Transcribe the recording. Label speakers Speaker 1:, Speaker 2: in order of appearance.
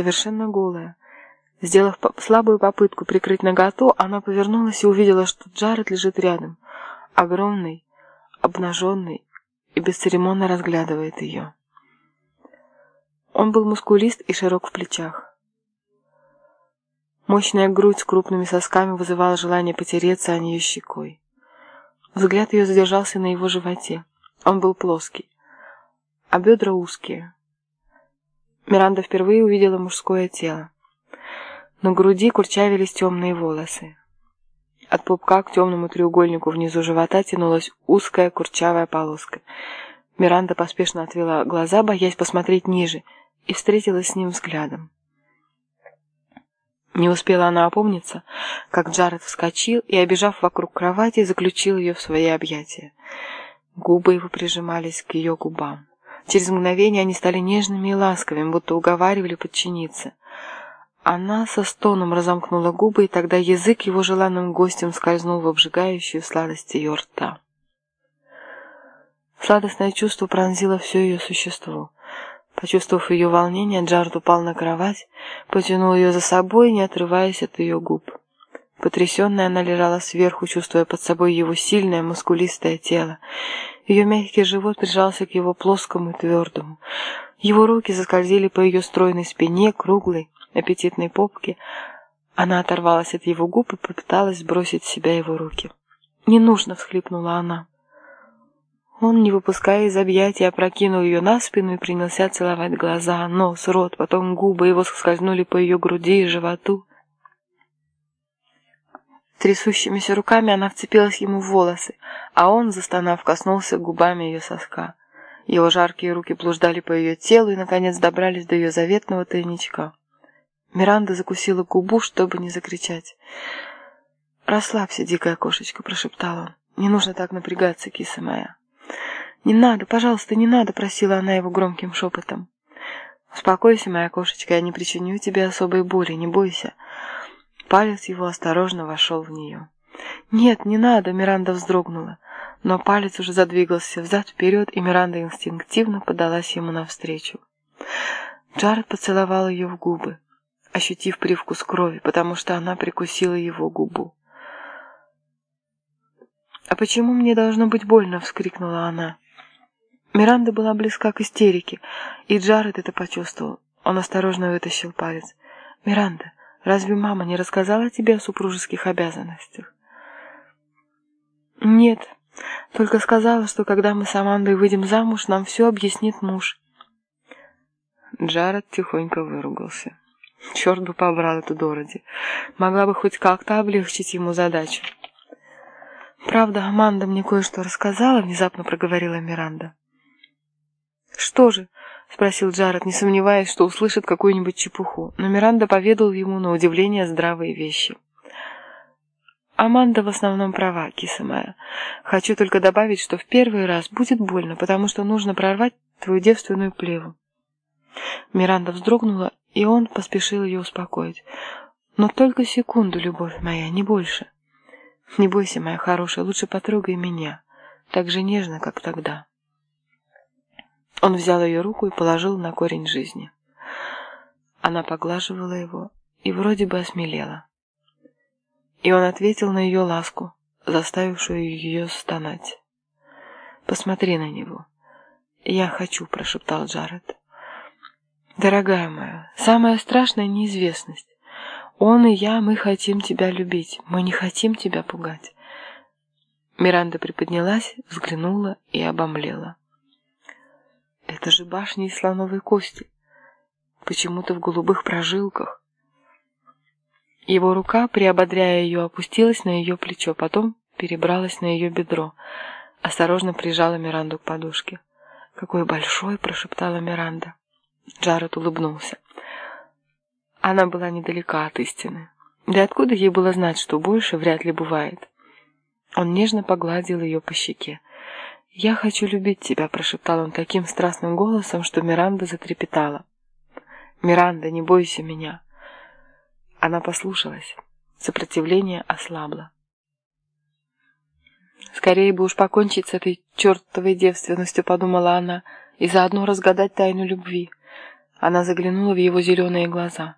Speaker 1: совершенно голая. Сделав слабую попытку прикрыть наготу, она повернулась и увидела, что Джаред лежит рядом, огромный, обнаженный, и бесцеремонно разглядывает ее. Он был мускулист и широк в плечах. Мощная грудь с крупными сосками вызывала желание потереться о нее щекой. Взгляд ее задержался на его животе. Он был плоский, а бедра узкие. Миранда впервые увидела мужское тело. На груди курчавились темные волосы. От пупка к темному треугольнику внизу живота тянулась узкая курчавая полоска. Миранда поспешно отвела глаза, боясь посмотреть ниже, и встретилась с ним взглядом. Не успела она опомниться, как Джаред вскочил и, обежав вокруг кровати, заключил ее в свои объятия. Губы его прижимались к ее губам. Через мгновение они стали нежными и ласковыми, будто уговаривали подчиниться. Она со стоном разомкнула губы, и тогда язык его желанным гостем скользнул в обжигающую сладость ее рта. Сладостное чувство пронзило все ее существо. Почувствовав ее волнение, Джард упал на кровать, потянул ее за собой, не отрываясь от ее губ. Потрясенная она лежала сверху, чувствуя под собой его сильное, мускулистое тело. Ее мягкий живот прижался к его плоскому и твердому. Его руки заскользили по ее стройной спине, круглой, аппетитной попке. Она оторвалась от его губ и попыталась сбросить с себя его руки. «Не нужно!» — всхлипнула она. Он, не выпуская из объятий, опрокинул ее на спину и принялся целовать глаза, нос, рот, потом губы его скользнули по ее груди и животу. Трясущимися руками она вцепилась ему в волосы, а он, застонав, коснулся губами ее соска. Его жаркие руки блуждали по ее телу и, наконец, добрались до ее заветного тайничка. Миранда закусила губу, чтобы не закричать. «Расслабься, дикая кошечка», — прошептал он. «Не нужно так напрягаться, киса моя». «Не надо, пожалуйста, не надо», — просила она его громким шепотом. «Успокойся, моя кошечка, я не причиню тебе особой боли, не бойся». Палец его осторожно вошел в нее. «Нет, не надо!» — Миранда вздрогнула. Но палец уже задвигался взад-вперед, и Миранда инстинктивно подалась ему навстречу. Джаред поцеловал ее в губы, ощутив привкус крови, потому что она прикусила его губу. «А почему мне должно быть больно?» — вскрикнула она. Миранда была близка к истерике, и Джаред это почувствовал. Он осторожно вытащил палец. «Миранда, разве мама не рассказала тебе о супружеских обязанностях?» «Нет, только сказала, что когда мы с Амандой выйдем замуж, нам все объяснит муж». Джаред тихонько выругался. Черт бы побрал эту Дороти. Могла бы хоть как-то облегчить ему задачу. «Правда, Аманда мне кое-что рассказала», — внезапно проговорила Миранда. «Что же?» — спросил Джаред, не сомневаясь, что услышит какую-нибудь чепуху. Но Миранда поведал ему на удивление здравые вещи. «Аманда в основном права, киса моя. Хочу только добавить, что в первый раз будет больно, потому что нужно прорвать твою девственную плеву». Миранда вздрогнула, и он поспешил ее успокоить. «Но только секунду, любовь моя, не больше. Не бойся, моя хорошая, лучше потрогай меня, так же нежно, как тогда». Он взял ее руку и положил на корень жизни. Она поглаживала его и вроде бы осмелела. И он ответил на ее ласку, заставившую ее стонать. «Посмотри на него». «Я хочу», — прошептал Джаред. «Дорогая моя, самая страшная неизвестность. Он и я, мы хотим тебя любить, мы не хотим тебя пугать». Миранда приподнялась, взглянула и обомлела. Это же башня из слоновой кости. Почему-то в голубых прожилках. Его рука, приободряя ее, опустилась на ее плечо, потом перебралась на ее бедро. Осторожно прижала Миранду к подушке. «Какой большой!» – прошептала Миранда. Джаред улыбнулся. Она была недалека от истины. Да откуда ей было знать, что больше вряд ли бывает? Он нежно погладил ее по щеке. «Я хочу любить тебя», — прошептал он таким страстным голосом, что Миранда затрепетала. «Миранда, не бойся меня». Она послушалась. Сопротивление ослабло. «Скорее бы уж покончить с этой чертовой девственностью», — подумала она, «и заодно разгадать тайну любви». Она заглянула в его зеленые глаза.